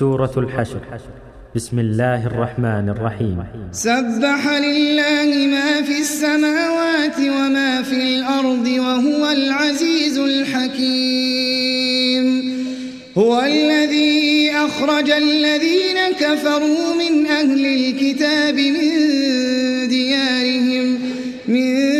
سورة الحشر. بسم الله الرحمن الرحيم. سبح لله ما في السماوات وما في الأرض وهو العزيز الحكيم. هو الذي أخرج الذين كفروا من أهل الكتاب من ديارهم من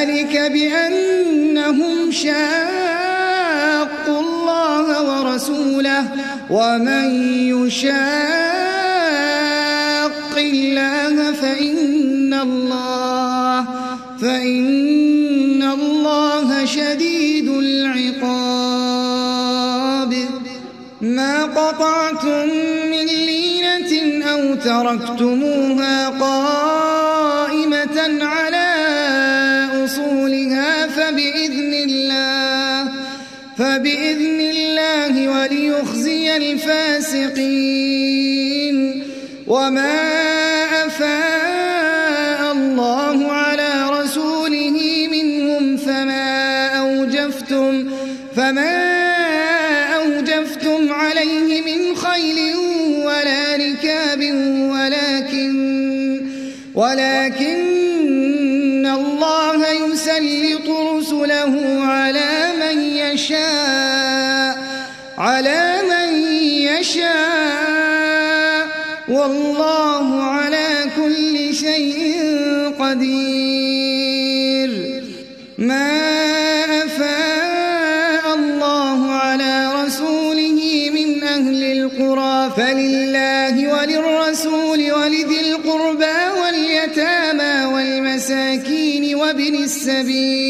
ذلك بأنهم شاقوا الله ورسوله ومن يشاق الله فإن الله فإن الله شديد العقاب. ما قطعتم من لينة أو تركتموها قائمة فبإذن الله وليخزي الفاسقين. وما أفاء الله على رسوله منهم فما أوجفتم فما أوجفتم عليه من خيل ولا ركاب ولكن ولكن الله يسلط رسله على يشاء على من يشاء. والله على كل شيء قدير. ما أفاء الله على رسوله من أهل القرى فلله وللرسول ولذي القربى واليتامى والمساكين وابن السبيل.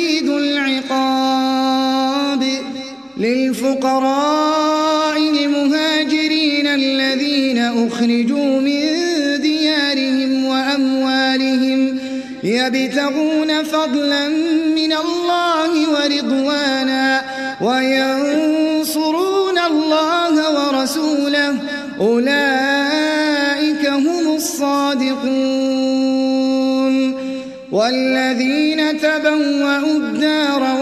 للفقراء المهاجرين الذين أخرجوا من ديارهم وأموالهم يبتغون فضلا من الله ورضوانا وينصرون الله ورسوله. أولئك هم الصادقون. والذين تبوأوا الدار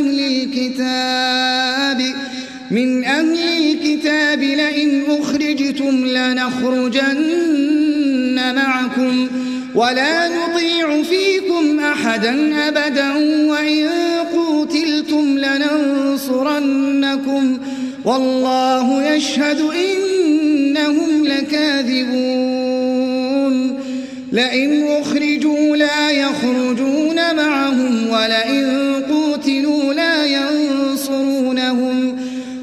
أهل الكتاب من أهل الكتاب لئن أخرجتم لنخرجن معكم ولا نطيع فيكم أحدا أبدا وإن قوتلتم لننصرنكم والله يشهد إنهم لكاذبون لئن أخرجوا لا يخرجون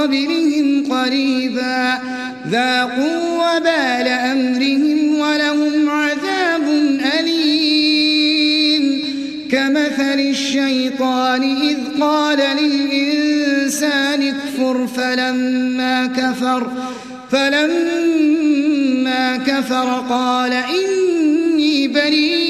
قبلهم قريبا ذاقوا وبال أمرهم ولهم عذاب أليم. كمثل الشيطان إذ قال للإنسان اكفر فلما كفر فلما كفر قال إني بريء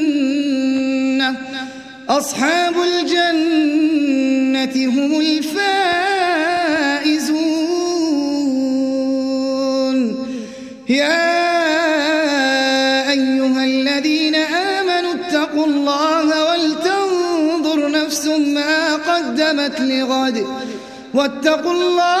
أصحاب الجنة هم الفائزون. يا أيها الذين آمنوا اتقوا الله ولتنظر نفس ما قدمت لغد. واتقوا الله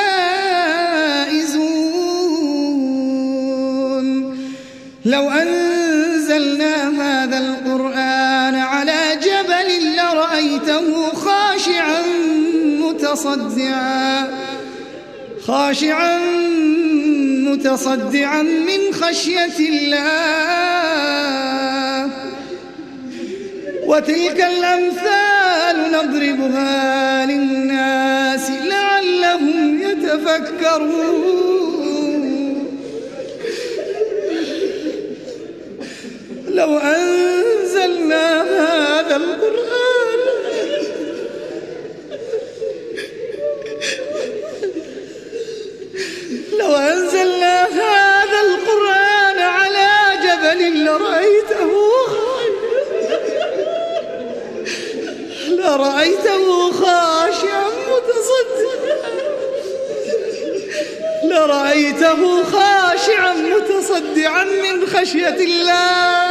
القرآن على جبل لرأيته خاشعا متصدعا خاشعا متصدعا من خشية الله. وتلك الأمثال نضربها للناس لعلهم يتفكرون. لو القرآن لرأيته خاشعا. متصدعا لرأيته خاشعا متصدعا من خشية الله.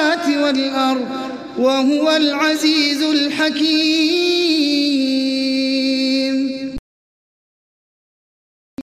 والأرض وهو العزيز الحكيم.